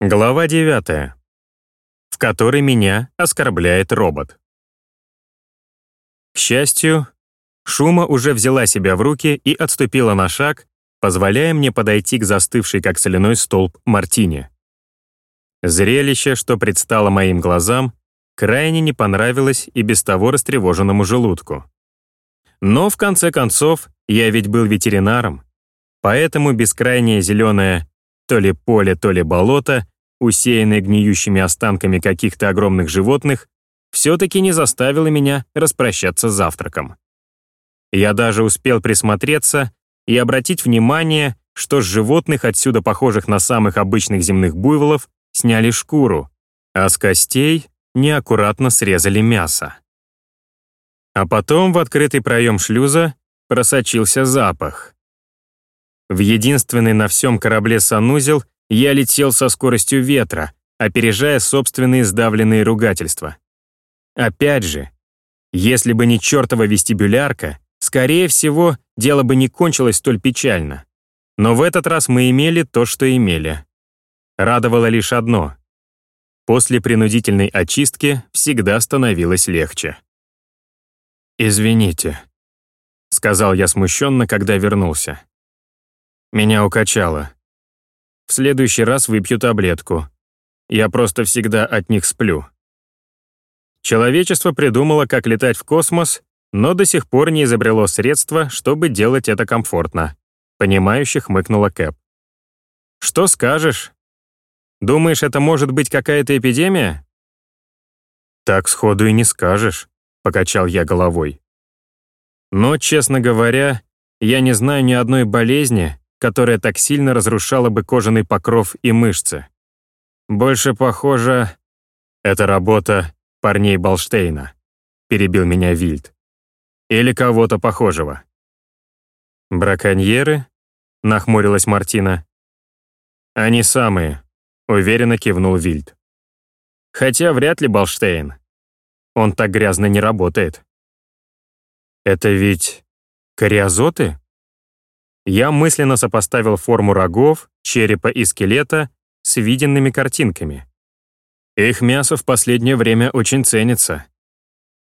Глава 9, в которой меня оскорбляет робот. К счастью, Шума уже взяла себя в руки и отступила на шаг, позволяя мне подойти к застывшей как соляной столб Мартине. Зрелище, что предстало моим глазам, крайне не понравилось и без того растревоженному желудку. Но, в конце концов, я ведь был ветеринаром, поэтому бескрайнее зеленое то ли поле, то ли болото, усеянное гниющими останками каких-то огромных животных, все-таки не заставило меня распрощаться с завтраком. Я даже успел присмотреться и обратить внимание, что с животных, отсюда похожих на самых обычных земных буйволов, сняли шкуру, а с костей неаккуратно срезали мясо. А потом в открытый проем шлюза просочился запах. В единственный на всем корабле санузел я летел со скоростью ветра, опережая собственные сдавленные ругательства. Опять же, если бы не чертова вестибулярка, скорее всего, дело бы не кончилось столь печально. Но в этот раз мы имели то, что имели. Радовало лишь одно. После принудительной очистки всегда становилось легче. «Извините», — сказал я смущенно, когда вернулся. Меня укачало. В следующий раз выпью таблетку. Я просто всегда от них сплю. Человечество придумало, как летать в космос, но до сих пор не изобрело средства, чтобы делать это комфортно. Понимающе хмыкнула Кэп. «Что скажешь? Думаешь, это может быть какая-то эпидемия?» «Так сходу и не скажешь», — покачал я головой. «Но, честно говоря, я не знаю ни одной болезни, которая так сильно разрушала бы кожаный покров и мышцы. Больше похоже, это работа парней Балштейна, перебил меня Вильд. Или кого-то похожего. Браконьеры? Нахмурилась Мартина. Они самые, уверенно кивнул Вильд. Хотя вряд ли Балштейн. Он так грязно не работает. Это ведь кариазоты? Я мысленно сопоставил форму рогов, черепа и скелета с виденными картинками. Их мясо в последнее время очень ценится.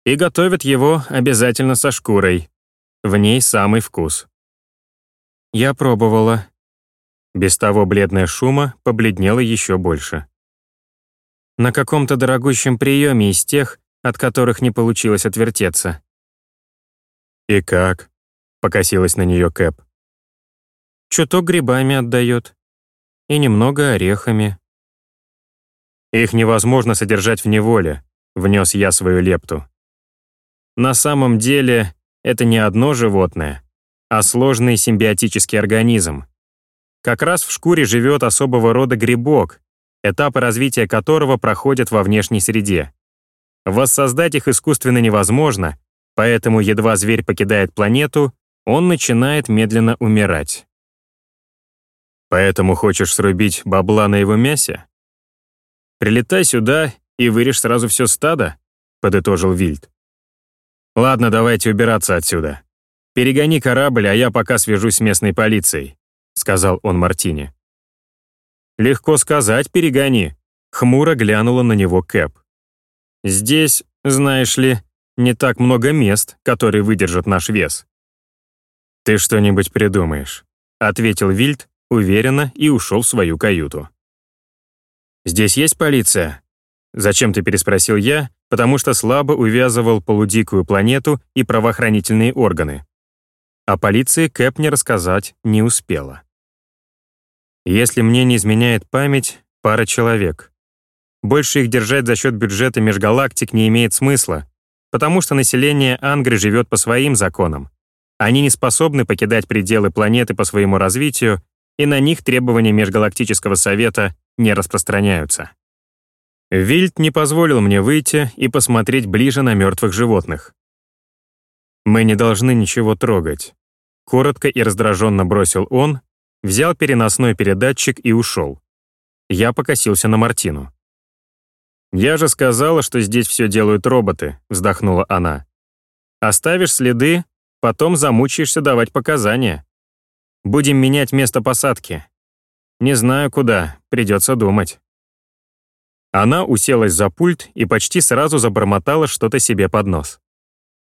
И готовят его обязательно со шкурой. В ней самый вкус. Я пробовала. Без того бледная шума побледнела еще больше. На каком-то дорогущем приеме из тех, от которых не получилось отвертеться. «И как?» — покосилась на нее Кэп. Чуток грибами отдает. И немного орехами. Их невозможно содержать в неволе, внес я свою лепту. На самом деле, это не одно животное, а сложный симбиотический организм. Как раз в шкуре живет особого рода грибок, этапы развития которого проходят во внешней среде. Воссоздать их искусственно невозможно, поэтому едва зверь покидает планету, он начинает медленно умирать. Поэтому хочешь срубить бабла на его мясе? Прилетай сюда и вырежь сразу все стадо, подытожил Вильд. Ладно, давайте убираться отсюда. Перегони корабль, а я пока свяжусь с местной полицией, сказал он Мартине. Легко сказать, перегони. Хмуро глянула на него Кэп. Здесь, знаешь ли, не так много мест, которые выдержат наш вес. «Ты что-нибудь придумаешь», — ответил Вильд, уверенно и ушел в свою каюту. «Здесь есть полиция?» Зачем ты переспросил я, потому что слабо увязывал полудикую планету и правоохранительные органы. О полиции Кэп не рассказать не успела. Если мне не изменяет память, пара человек. Больше их держать за счет бюджета межгалактик не имеет смысла, потому что население Ангры живет по своим законам. Они не способны покидать пределы планеты по своему развитию и на них требования Межгалактического Совета не распространяются. Вильд не позволил мне выйти и посмотреть ближе на мертвых животных. «Мы не должны ничего трогать», — коротко и раздраженно бросил он, взял переносной передатчик и ушел. Я покосился на Мартину. «Я же сказала, что здесь все делают роботы», — вздохнула она. «Оставишь следы, потом замучаешься давать показания». Будем менять место посадки. Не знаю куда, придется думать. Она уселась за пульт и почти сразу забормотала что-то себе под нос.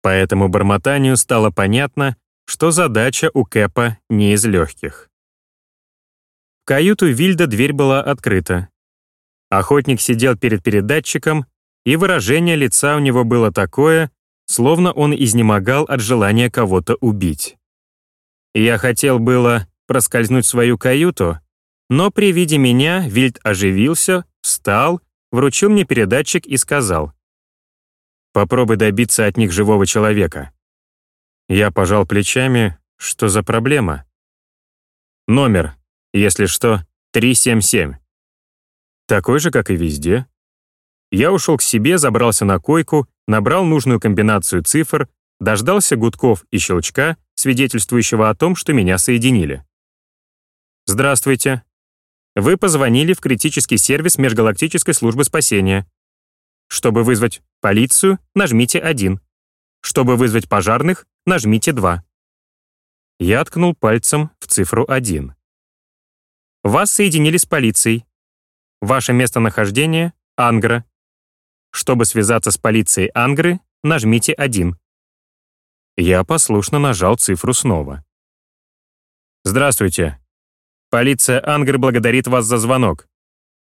По этому бормотанию стало понятно, что задача у Кэпа не из легких. В каюту Вильда дверь была открыта. Охотник сидел перед передатчиком, и выражение лица у него было такое, словно он изнемогал от желания кого-то убить. Я хотел было проскользнуть в свою каюту, но при виде меня Вильд оживился, встал, вручил мне передатчик и сказал, «Попробуй добиться от них живого человека». Я пожал плечами, что за проблема? Номер, если что, 377. Такой же, как и везде. Я ушел к себе, забрался на койку, набрал нужную комбинацию цифр, дождался гудков и щелчка, свидетельствующего о том, что меня соединили. «Здравствуйте. Вы позвонили в критический сервис Межгалактической службы спасения. Чтобы вызвать полицию, нажмите 1. Чтобы вызвать пожарных, нажмите 2». Я ткнул пальцем в цифру 1. Вас соединили с полицией. Ваше местонахождение — Ангра. Чтобы связаться с полицией Ангры, нажмите 1. Я послушно нажал цифру снова. «Здравствуйте. Полиция Ангры благодарит вас за звонок.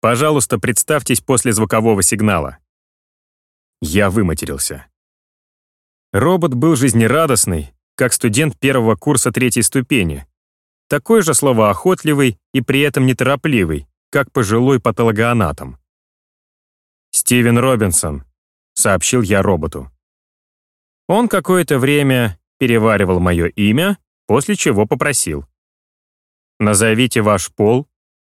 Пожалуйста, представьтесь после звукового сигнала». Я выматерился. Робот был жизнерадостный, как студент первого курса третьей ступени. Такой же словоохотливый и при этом неторопливый, как пожилой патологоанатом. «Стивен Робинсон», — сообщил я роботу. Он какое-то время переваривал мое имя, после чего попросил. «Назовите ваш пол,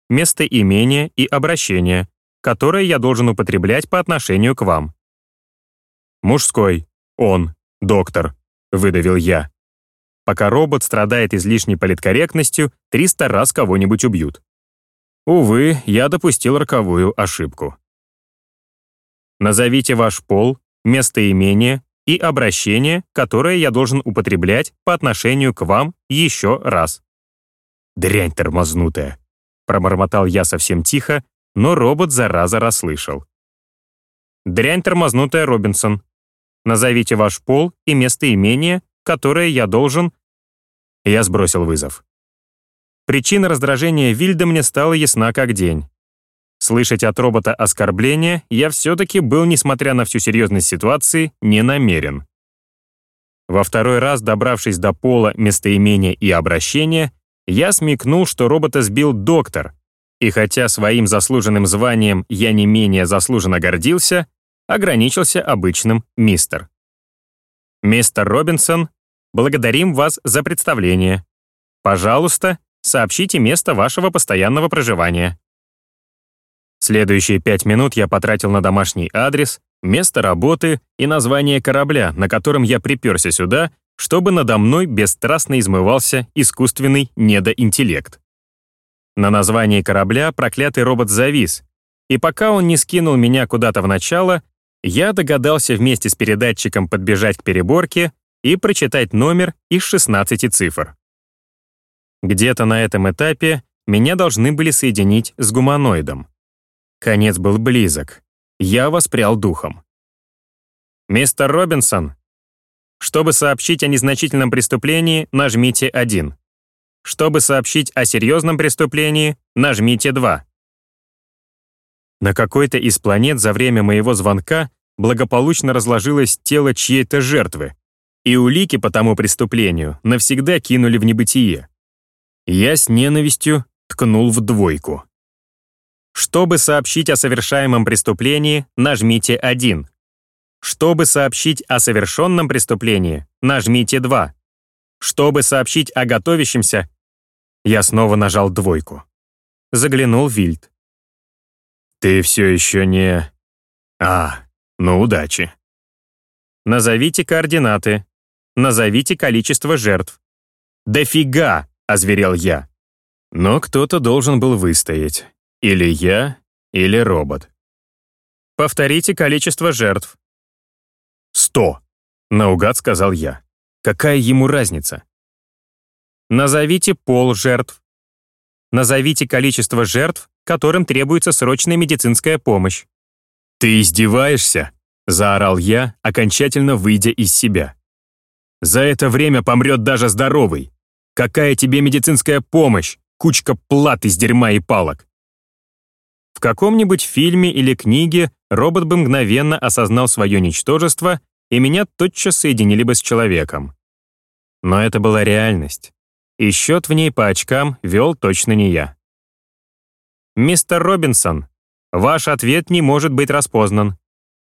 местоимение и обращение, которое я должен употреблять по отношению к вам». «Мужской. Он. Доктор», — выдавил я. Пока робот страдает излишней политкорректностью, 300 раз кого-нибудь убьют. Увы, я допустил роковую ошибку. Назовите ваш пол, местоимение и обращение, которое я должен употреблять по отношению к вам еще раз. «Дрянь тормознутая», — пробормотал я совсем тихо, но робот зараза расслышал. «Дрянь тормознутая, Робинсон. Назовите ваш пол и местоимение, которое я должен...» Я сбросил вызов. Причина раздражения Вильда мне стала ясна как день. Слышать от робота оскорбления я все-таки был, несмотря на всю серьезность ситуации, не намерен. Во второй раз, добравшись до пола, местоимения и обращения, я смекнул, что робота сбил доктор, и хотя своим заслуженным званием я не менее заслуженно гордился, ограничился обычным «мистер». «Мистер Робинсон, благодарим вас за представление. Пожалуйста, сообщите место вашего постоянного проживания». Следующие пять минут я потратил на домашний адрес, место работы и название корабля, на котором я приперся сюда, чтобы надо мной бесстрастно измывался искусственный недоинтеллект. На названии корабля проклятый робот завис, и пока он не скинул меня куда-то в начало, я догадался вместе с передатчиком подбежать к переборке и прочитать номер из 16 цифр. Где-то на этом этапе меня должны были соединить с гуманоидом. Конец был близок. Я воспрял духом. «Мистер Робинсон, чтобы сообщить о незначительном преступлении, нажмите 1. Чтобы сообщить о серьезном преступлении, нажмите 2». На какой-то из планет за время моего звонка благополучно разложилось тело чьей-то жертвы, и улики по тому преступлению навсегда кинули в небытие. Я с ненавистью ткнул в двойку. Чтобы сообщить о совершаемом преступлении, нажмите 1. Чтобы сообщить о совершенном преступлении, нажмите 2. Чтобы сообщить о готовящемся, я снова нажал двойку. Заглянул Вильд. «Ты все еще не...» «А, ну удачи». «Назовите координаты. Назовите количество жертв». «Дофига!» — озверел я. Но кто-то должен был выстоять. Или я, или робот. Повторите количество жертв. «Сто», — наугад сказал я. «Какая ему разница?» Назовите пол жертв. Назовите количество жертв, которым требуется срочная медицинская помощь. «Ты издеваешься?» — заорал я, окончательно выйдя из себя. «За это время помрет даже здоровый. Какая тебе медицинская помощь? Кучка плат из дерьма и палок». В каком-нибудь фильме или книге робот бы мгновенно осознал свое ничтожество, и меня тотчас соединили бы с человеком. Но это была реальность, и счет в ней по очкам вел точно не я. «Мистер Робинсон, ваш ответ не может быть распознан.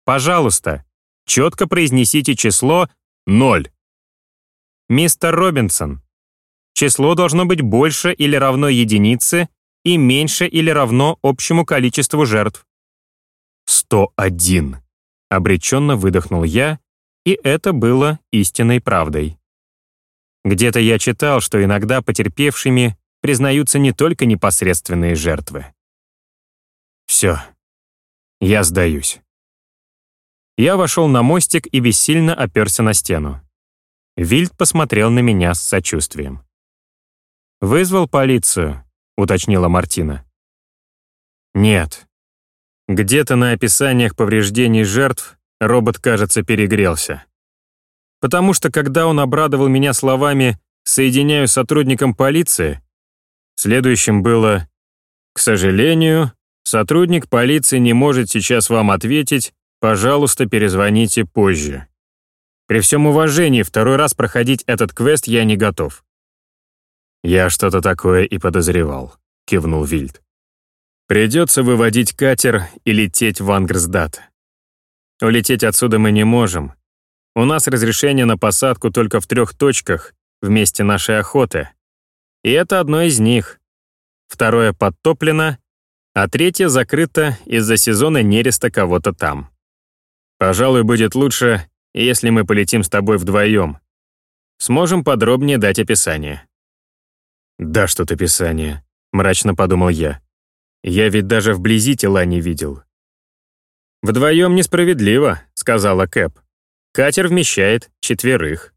Пожалуйста, четко произнесите число ноль. Мистер Робинсон, число должно быть больше или равно единице и меньше или равно общему количеству жертв. «101», — обреченно выдохнул я, и это было истинной правдой. Где-то я читал, что иногда потерпевшими признаются не только непосредственные жертвы. Все. Я сдаюсь. Я вошел на мостик и бессильно оперся на стену. Вильд посмотрел на меня с сочувствием. «Вызвал полицию», — уточнила Мартина. «Нет». Где-то на описаниях повреждений жертв робот, кажется, перегрелся. Потому что, когда он обрадовал меня словами «соединяю с сотрудником полиции», следующим было «К сожалению, Сотрудник полиции не может сейчас вам ответить, пожалуйста, перезвоните позже. При всем уважении, второй раз проходить этот квест я не готов. Я что-то такое и подозревал, кивнул Вильд. Придется выводить катер и лететь в Ангрсдат. Улететь отсюда мы не можем. У нас разрешение на посадку только в трех точках в месте нашей охоты. И это одно из них. Второе подтоплено, а третья закрыта из-за сезона нереста кого-то там. Пожалуй, будет лучше, если мы полетим с тобой вдвоем. Сможем подробнее дать описание. Да, что-то описание, мрачно подумал я. Я ведь даже вблизи тела не видел. «Вдвоем несправедливо», — сказала Кэп. «Катер вмещает четверых».